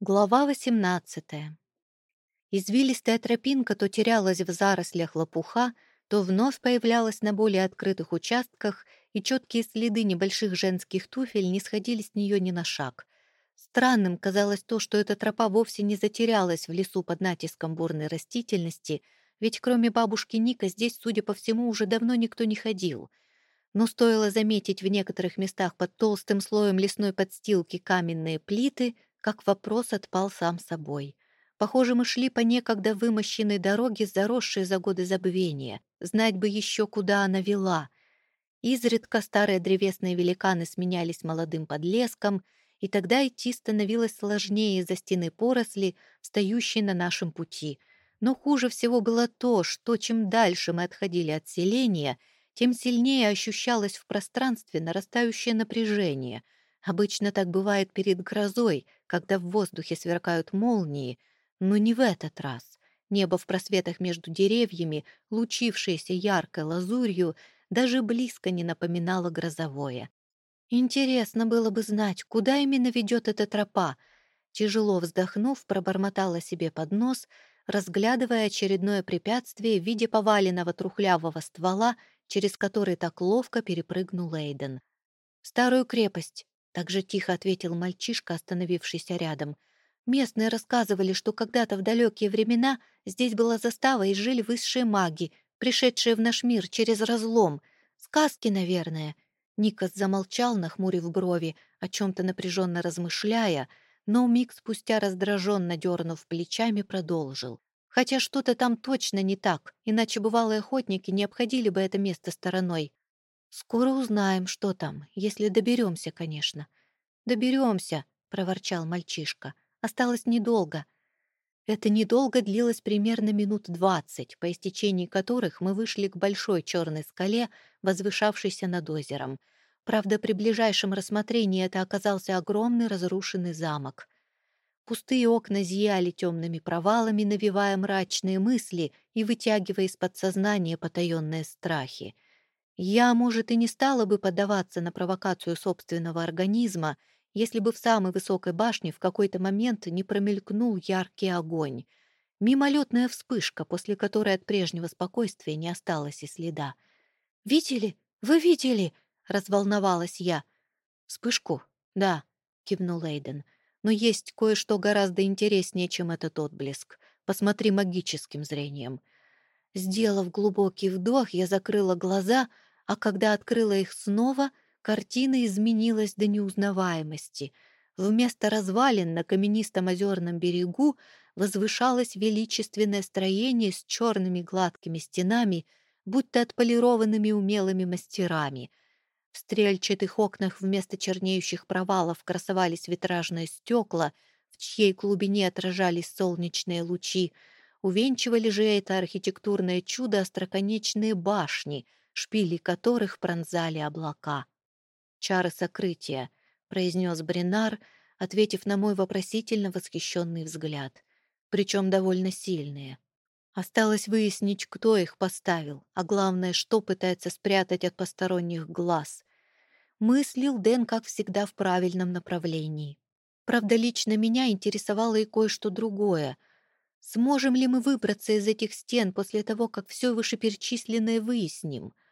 Глава 18. Извилистая тропинка то терялась в зарослях лопуха, то вновь появлялась на более открытых участках, и четкие следы небольших женских туфель не сходили с нее ни на шаг. Странным казалось то, что эта тропа вовсе не затерялась в лесу под натиском бурной растительности, ведь кроме бабушки Ника здесь, судя по всему, уже давно никто не ходил. Но стоило заметить в некоторых местах под толстым слоем лесной подстилки каменные плиты — как вопрос отпал сам собой. Похоже, мы шли по некогда вымощенной дороге, заросшей за годы забвения. Знать бы еще, куда она вела. Изредка старые древесные великаны сменялись молодым подлеском, и тогда идти становилось сложнее из-за стены поросли, стоящей на нашем пути. Но хуже всего было то, что чем дальше мы отходили от селения, тем сильнее ощущалось в пространстве нарастающее напряжение — Обычно так бывает перед грозой, когда в воздухе сверкают молнии, но не в этот раз. Небо в просветах между деревьями, лучившееся яркой лазурью, даже близко не напоминало грозовое. Интересно было бы знать, куда именно ведет эта тропа. Тяжело вздохнув, пробормотала себе под нос, разглядывая очередное препятствие в виде поваленного трухлявого ствола, через который так ловко перепрыгнул Эйден. «Старую крепость», так же тихо ответил мальчишка, остановившийся рядом. Местные рассказывали, что когда-то в далекие времена здесь была застава и жили высшие маги, пришедшие в наш мир через разлом. Сказки, наверное. Никас замолчал, нахмурив брови, о чем-то напряженно размышляя, но миг спустя раздраженно дернув плечами, продолжил. Хотя что-то там точно не так, иначе бывалые охотники не обходили бы это место стороной. «Скоро узнаем, что там, если доберемся, конечно». «Доберемся», — проворчал мальчишка. «Осталось недолго». Это недолго длилось примерно минут двадцать, по истечении которых мы вышли к большой черной скале, возвышавшейся над озером. Правда, при ближайшем рассмотрении это оказался огромный разрушенный замок. Пустые окна зияли темными провалами, навевая мрачные мысли и вытягивая из подсознания потаенные страхи — я, может, и не стала бы поддаваться на провокацию собственного организма, если бы в самой высокой башне в какой-то момент не промелькнул яркий огонь. Мимолетная вспышка, после которой от прежнего спокойствия не осталось и следа. «Видели? Вы видели?» — разволновалась я. «Вспышку? Да», — кивнул Эйден. «Но есть кое-что гораздо интереснее, чем этот отблеск. Посмотри магическим зрением». Сделав глубокий вдох, я закрыла глаза — а когда открыла их снова, картина изменилась до неузнаваемости. Вместо развалин на каменистом озерном берегу возвышалось величественное строение с черными гладкими стенами, будто отполированными умелыми мастерами. В стрельчатых окнах вместо чернеющих провалов красовались витражные стекла, в чьей глубине отражались солнечные лучи. Увенчивали же это архитектурное чудо остроконечные башни — шпили которых пронзали облака. «Чары сокрытия», — произнес Бринар, ответив на мой вопросительно восхищенный взгляд. Причем довольно сильные. Осталось выяснить, кто их поставил, а главное, что пытается спрятать от посторонних глаз. Мыслил Дэн, как всегда, в правильном направлении. Правда, лично меня интересовало и кое-что другое. Сможем ли мы выбраться из этих стен после того, как все вышеперечисленное выясним —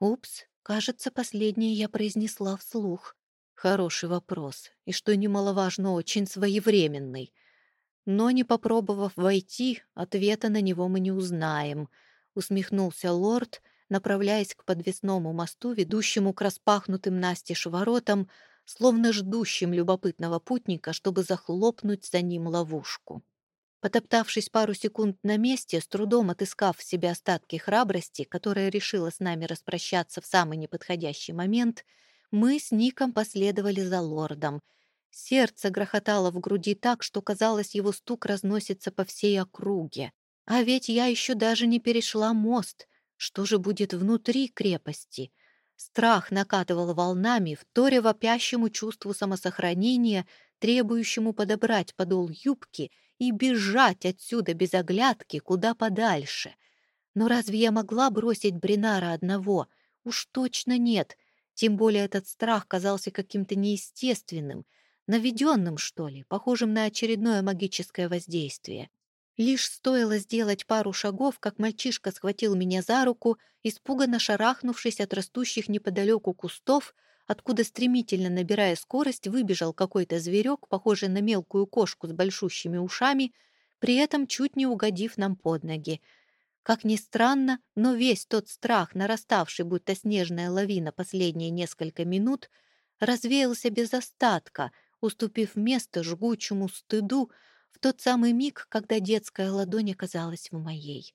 Упс, кажется, последнее я произнесла вслух. Хороший вопрос, и, что немаловажно, очень своевременный. Но, не попробовав войти, ответа на него мы не узнаем, усмехнулся лорд, направляясь к подвесному мосту, ведущему к распахнутым настежь воротам, словно ждущим любопытного путника, чтобы захлопнуть за ним ловушку. Потоптавшись пару секунд на месте, с трудом отыскав в себе остатки храбрости, которая решила с нами распрощаться в самый неподходящий момент, мы с Ником последовали за лордом. Сердце грохотало в груди так, что, казалось, его стук разносится по всей округе. А ведь я еще даже не перешла мост. Что же будет внутри крепости? Страх накатывал волнами, вторя вопящему чувству самосохранения, требующему подобрать подол юбки — и бежать отсюда без оглядки куда подальше. Но разве я могла бросить Бринара одного? Уж точно нет. Тем более этот страх казался каким-то неестественным. наведенным, что ли, похожим на очередное магическое воздействие. Лишь стоило сделать пару шагов, как мальчишка схватил меня за руку, испуганно шарахнувшись от растущих неподалеку кустов, откуда стремительно набирая скорость выбежал какой-то зверек, похожий на мелкую кошку с большущими ушами, при этом чуть не угодив нам под ноги. Как ни странно, но весь тот страх, нараставший будто снежная лавина последние несколько минут, развеялся без остатка, уступив место жгучему стыду в тот самый миг, когда детская ладонь оказалась в моей.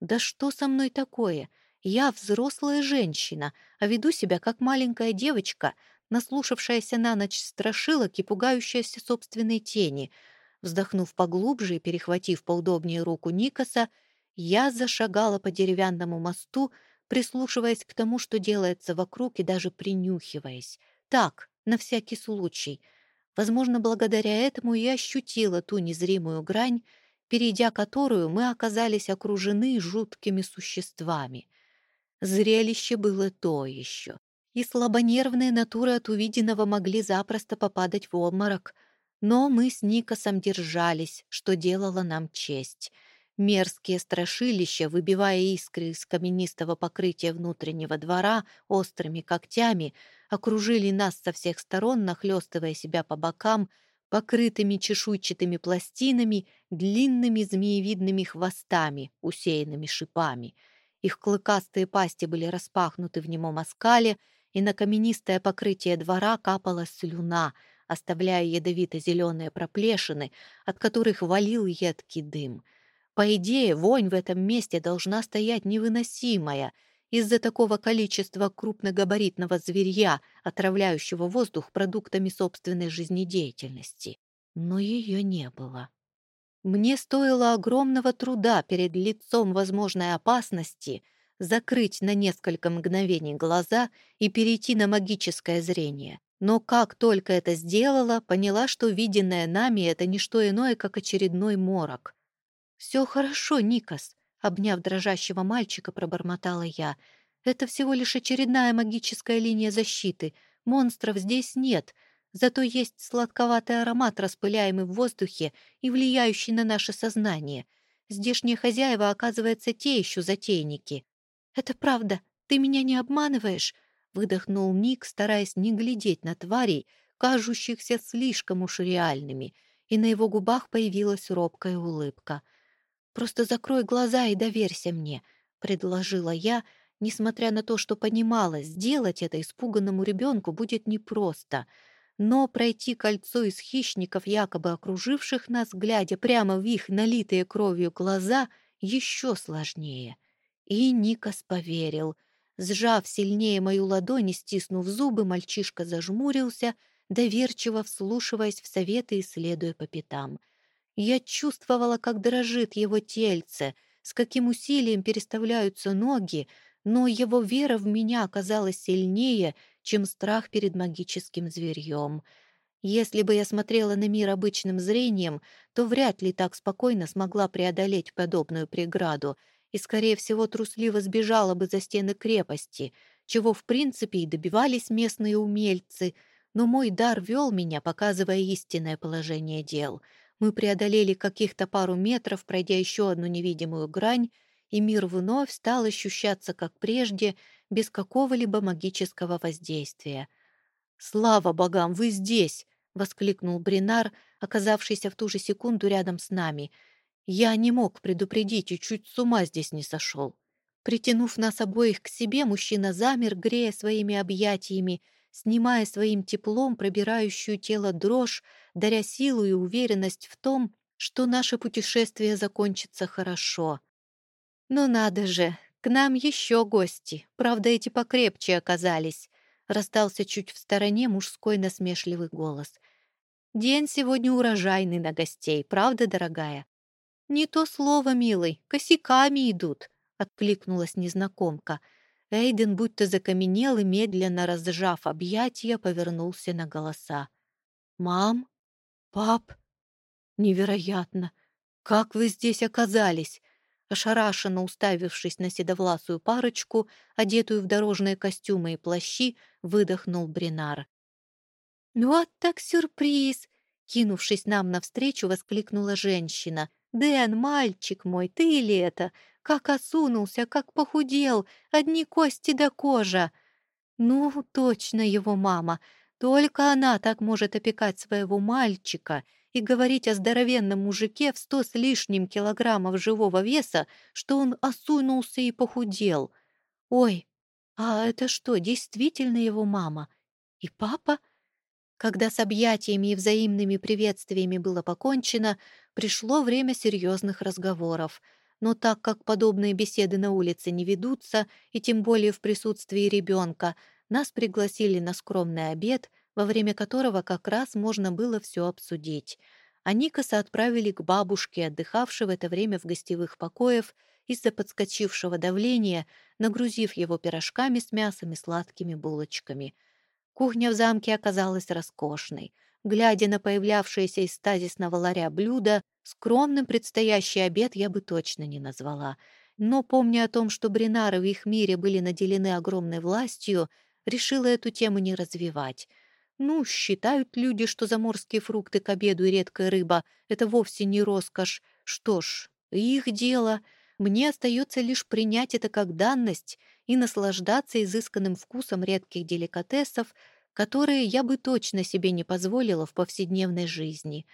«Да что со мной такое? Я взрослая женщина, а веду себя как маленькая девочка, наслушавшаяся на ночь страшилок и пугающаяся собственной тени». Вздохнув поглубже и перехватив поудобнее руку Никаса, я зашагала по деревянному мосту, прислушиваясь к тому, что делается вокруг, и даже принюхиваясь. Так, на всякий случай. Возможно, благодаря этому я ощутила ту незримую грань, перейдя которую мы оказались окружены жуткими существами. Зрелище было то еще. И слабонервные натуры от увиденного могли запросто попадать в обморок. Но мы с Никосом держались, что делало нам честь — Мерзкие страшилища, выбивая искры из каменистого покрытия внутреннего двора острыми когтями, окружили нас со всех сторон, нахлестывая себя по бокам, покрытыми чешуйчатыми пластинами, длинными змеевидными хвостами, усеянными шипами. Их клыкастые пасти были распахнуты в немом оскале, и на каменистое покрытие двора капала слюна, оставляя ядовито-зеленые проплешины, от которых валил едкий дым — по идее, вонь в этом месте должна стоять невыносимая из-за такого количества крупногабаритного зверья, отравляющего воздух продуктами собственной жизнедеятельности. Но ее не было. Мне стоило огромного труда перед лицом возможной опасности закрыть на несколько мгновений глаза и перейти на магическое зрение. Но как только это сделала, поняла, что виденное нами — это не что иное, как очередной морок — «Все хорошо, Никас», — обняв дрожащего мальчика, пробормотала я. «Это всего лишь очередная магическая линия защиты. Монстров здесь нет, зато есть сладковатый аромат, распыляемый в воздухе и влияющий на наше сознание. Здешние хозяева, оказывается, те еще затейники». «Это правда, ты меня не обманываешь?» — выдохнул Ник, стараясь не глядеть на тварей, кажущихся слишком уж реальными, и на его губах появилась робкая улыбка — Просто закрой глаза и доверься мне», — предложила я, несмотря на то, что понимала, сделать это испуганному ребенку будет непросто. Но пройти кольцо из хищников, якобы окруживших нас, глядя прямо в их налитые кровью глаза, еще сложнее. И Никас поверил. Сжав сильнее мою ладонь и стиснув зубы, мальчишка зажмурился, доверчиво вслушиваясь в советы и следуя по пятам — я чувствовала, как дрожит его тельце, с каким усилием переставляются ноги, но его вера в меня оказалась сильнее, чем страх перед магическим зверьем. Если бы я смотрела на мир обычным зрением, то вряд ли так спокойно смогла преодолеть подобную преграду и, скорее всего, трусливо сбежала бы за стены крепости, чего, в принципе, и добивались местные умельцы, но мой дар вел меня, показывая истинное положение дел — мы преодолели каких-то пару метров, пройдя еще одну невидимую грань, и мир вновь стал ощущаться, как прежде, без какого-либо магического воздействия. «Слава богам, вы здесь!» — воскликнул Бринар, оказавшийся в ту же секунду рядом с нами. «Я не мог предупредить и чуть с ума здесь не сошел». Притянув нас обоих к себе, мужчина замер, грея своими объятиями, снимая своим теплом пробирающую тело дрожь, даря силу и уверенность в том, что наше путешествие закончится хорошо. «Ну надо же, к нам еще гости, правда, эти покрепче оказались», раздался чуть в стороне мужской насмешливый голос. «День сегодня урожайный на гостей, правда, дорогая?» «Не то слово, милый, косяками идут», — откликнулась незнакомка — Эйден будто закаменел и, медленно разжав объятия, повернулся на голоса. «Мам? Пап? Невероятно! Как вы здесь оказались?» Ошарашенно уставившись на седовласую парочку, одетую в дорожные костюмы и плащи, выдохнул Бринар. «Ну, «Вот так сюрприз!» Кинувшись нам навстречу, воскликнула женщина. «Дэн, мальчик мой, ты ли это? Как осунулся, как похудел, одни кости да кожа!» «Ну, точно его мама. Только она так может опекать своего мальчика и говорить о здоровенном мужике в сто с лишним килограммов живого веса, что он осунулся и похудел. Ой, а это что, действительно его мама? И папа?» Когда с объятиями и взаимными приветствиями было покончено, пришло время серьезных разговоров. Но так как подобные беседы на улице не ведутся, и тем более в присутствии ребенка, нас пригласили на скромный обед, во время которого как раз можно было все обсудить. А Никаса отправили к бабушке, отдыхавшей в это время в гостевых покоях, из-за подскочившего давления, нагрузив его пирожками с мясом и сладкими булочками — Кухня в замке оказалась роскошной. Глядя на появлявшееся из стазисного ларя блюдо, скромным предстоящий обед я бы точно не назвала. Но, помня о том, что бринары в их мире были наделены огромной властью, решила эту тему не развивать. Ну, считают люди, что заморские фрукты к обеду и редкая рыба — это вовсе не роскошь. Что ж, их дело. Мне остается лишь принять это как данность и наслаждаться изысканным вкусом редких деликатесов, которые я бы точно себе не позволила в повседневной жизни.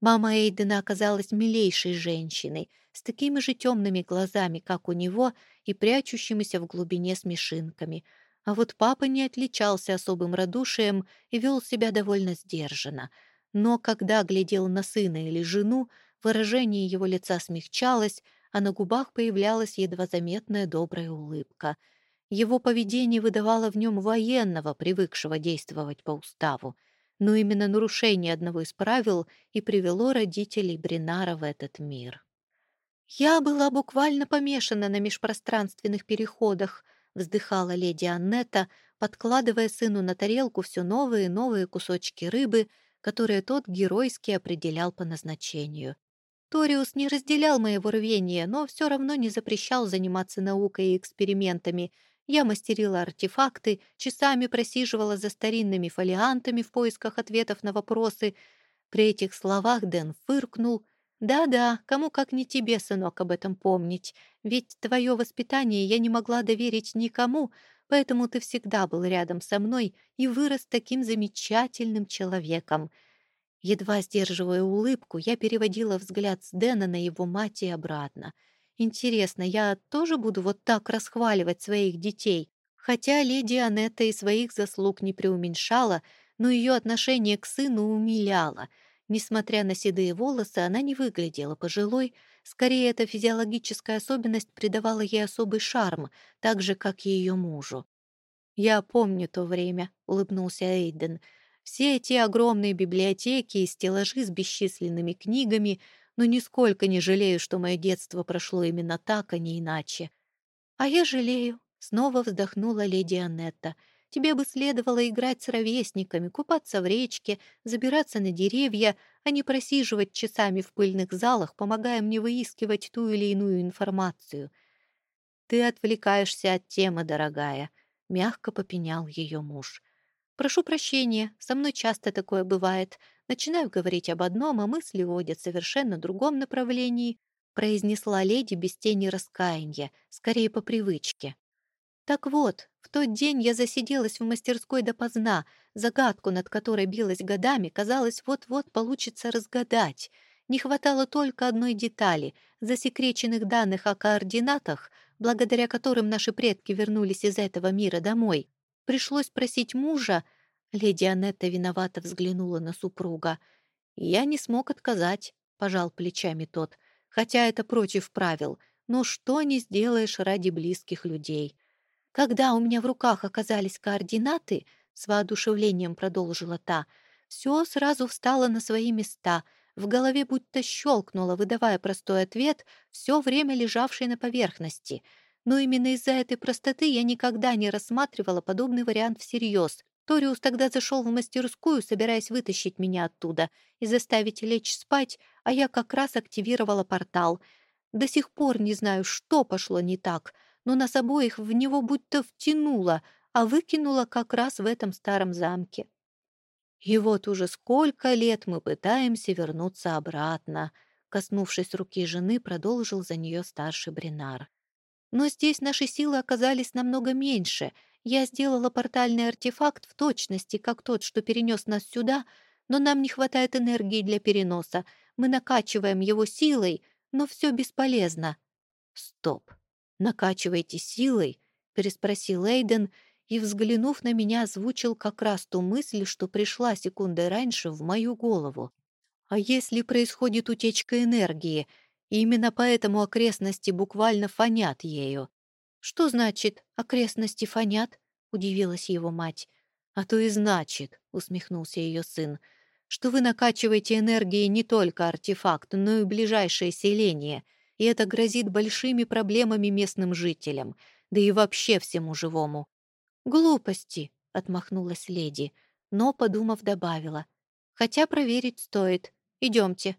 Мама Эйдена оказалась милейшей женщиной, с такими же темными глазами, как у него, и прячущимися в глубине смешинками. А вот папа не отличался особым радушием и вел себя довольно сдержанно. Но когда глядел на сына или жену, выражение его лица смягчалось, а на губах появлялась едва заметная добрая улыбка. Его поведение выдавало в нем военного, привыкшего действовать по уставу. Но именно нарушение одного из правил и привело родителей Бринара в этот мир. «Я была буквально помешана на межпространственных переходах», вздыхала леди Аннета, подкладывая сыну на тарелку все новые и новые кусочки рыбы, которые тот геройски определял по назначению. Ториус не разделял моего рвения, но все равно не запрещал заниматься наукой и экспериментами. Я мастерила артефакты, часами просиживала за старинными фолиантами в поисках ответов на вопросы. При этих словах Дэн фыркнул. «Да-да, кому как не тебе, сынок, об этом помнить. Ведь твое воспитание я не могла доверить никому, поэтому ты всегда был рядом со мной и вырос таким замечательным человеком». Едва сдерживая улыбку, я переводила взгляд с Дэна на его мать и обратно. Интересно, я тоже буду вот так расхваливать своих детей? Хотя леди Анетта и своих заслуг не преуменьшала, но ее отношение к сыну умиляло. Несмотря на седые волосы, она не выглядела пожилой, скорее эта физиологическая особенность придавала ей особый шарм, так же, как и ее мужу. «Я помню то время», — улыбнулся Эйден, — все эти огромные библиотеки и стеллажи с бесчисленными книгами, но нисколько не жалею, что мое детство прошло именно так, а не иначе. «А я жалею», — снова вздохнула леди Аннетта. «Тебе бы следовало играть с ровесниками, купаться в речке, забираться на деревья, а не просиживать часами в пыльных залах, помогая мне выискивать ту или иную информацию». «Ты отвлекаешься от темы, дорогая», — мягко попенял ее муж. «Прошу прощения, со мной часто такое бывает. Начинаю говорить об одном, а мысли водят в совершенно другом направлении», произнесла леди без тени раскаяния, скорее по привычке. «Так вот, в тот день я засиделась в мастерской допоздна, загадку, над которой билась годами, казалось, вот-вот получится разгадать. Не хватало только одной детали — засекреченных данных о координатах, благодаря которым наши предки вернулись из этого мира домой. Пришлось просить мужа. Леди Анетта виновато взглянула на супруга. «Я не смог отказать», — пожал плечами тот, «хотя это против правил. Но что не сделаешь ради близких людей?» «Когда у меня в руках оказались координаты», — с воодушевлением продолжила та, «все сразу встало на свои места». В голове будто щелкнуло, выдавая простой ответ, все время лежавший на поверхности — но именно из-за этой простоты я никогда не рассматривала подобный вариант всерьез. Ториус тогда зашел в мастерскую, собираясь вытащить меня оттуда и заставить лечь спать, а я как раз активировала портал. До сих пор не знаю, что пошло не так, но нас обоих в него будто втянуло, а выкинуло как раз в этом старом замке. И вот уже сколько лет мы пытаемся вернуться обратно. Коснувшись руки жены, продолжил за нее старший Бринар. Но здесь наши силы оказались намного меньше. Я сделала портальный артефакт в точности, как тот, что перенес нас сюда, но нам не хватает энергии для переноса. Мы накачиваем его силой, но все бесполезно. Стоп. Накачиваете силой? переспросил Эйден и, взглянув на меня, озвучил как раз ту мысль, что пришла секундой раньше в мою голову. А если происходит утечка энергии, и именно поэтому окрестности буквально фонят ею? Что значит «окрестности фонят»? — удивилась его мать. «А то и значит», — усмехнулся ее сын, «что вы накачиваете энергией не только артефакт, но и ближайшее селение, и это грозит большими проблемами местным жителям, да и вообще всему живому. «Глупости», — отмахнулась леди, но, подумав, добавила. «Хотя проверить стоит. Идемте».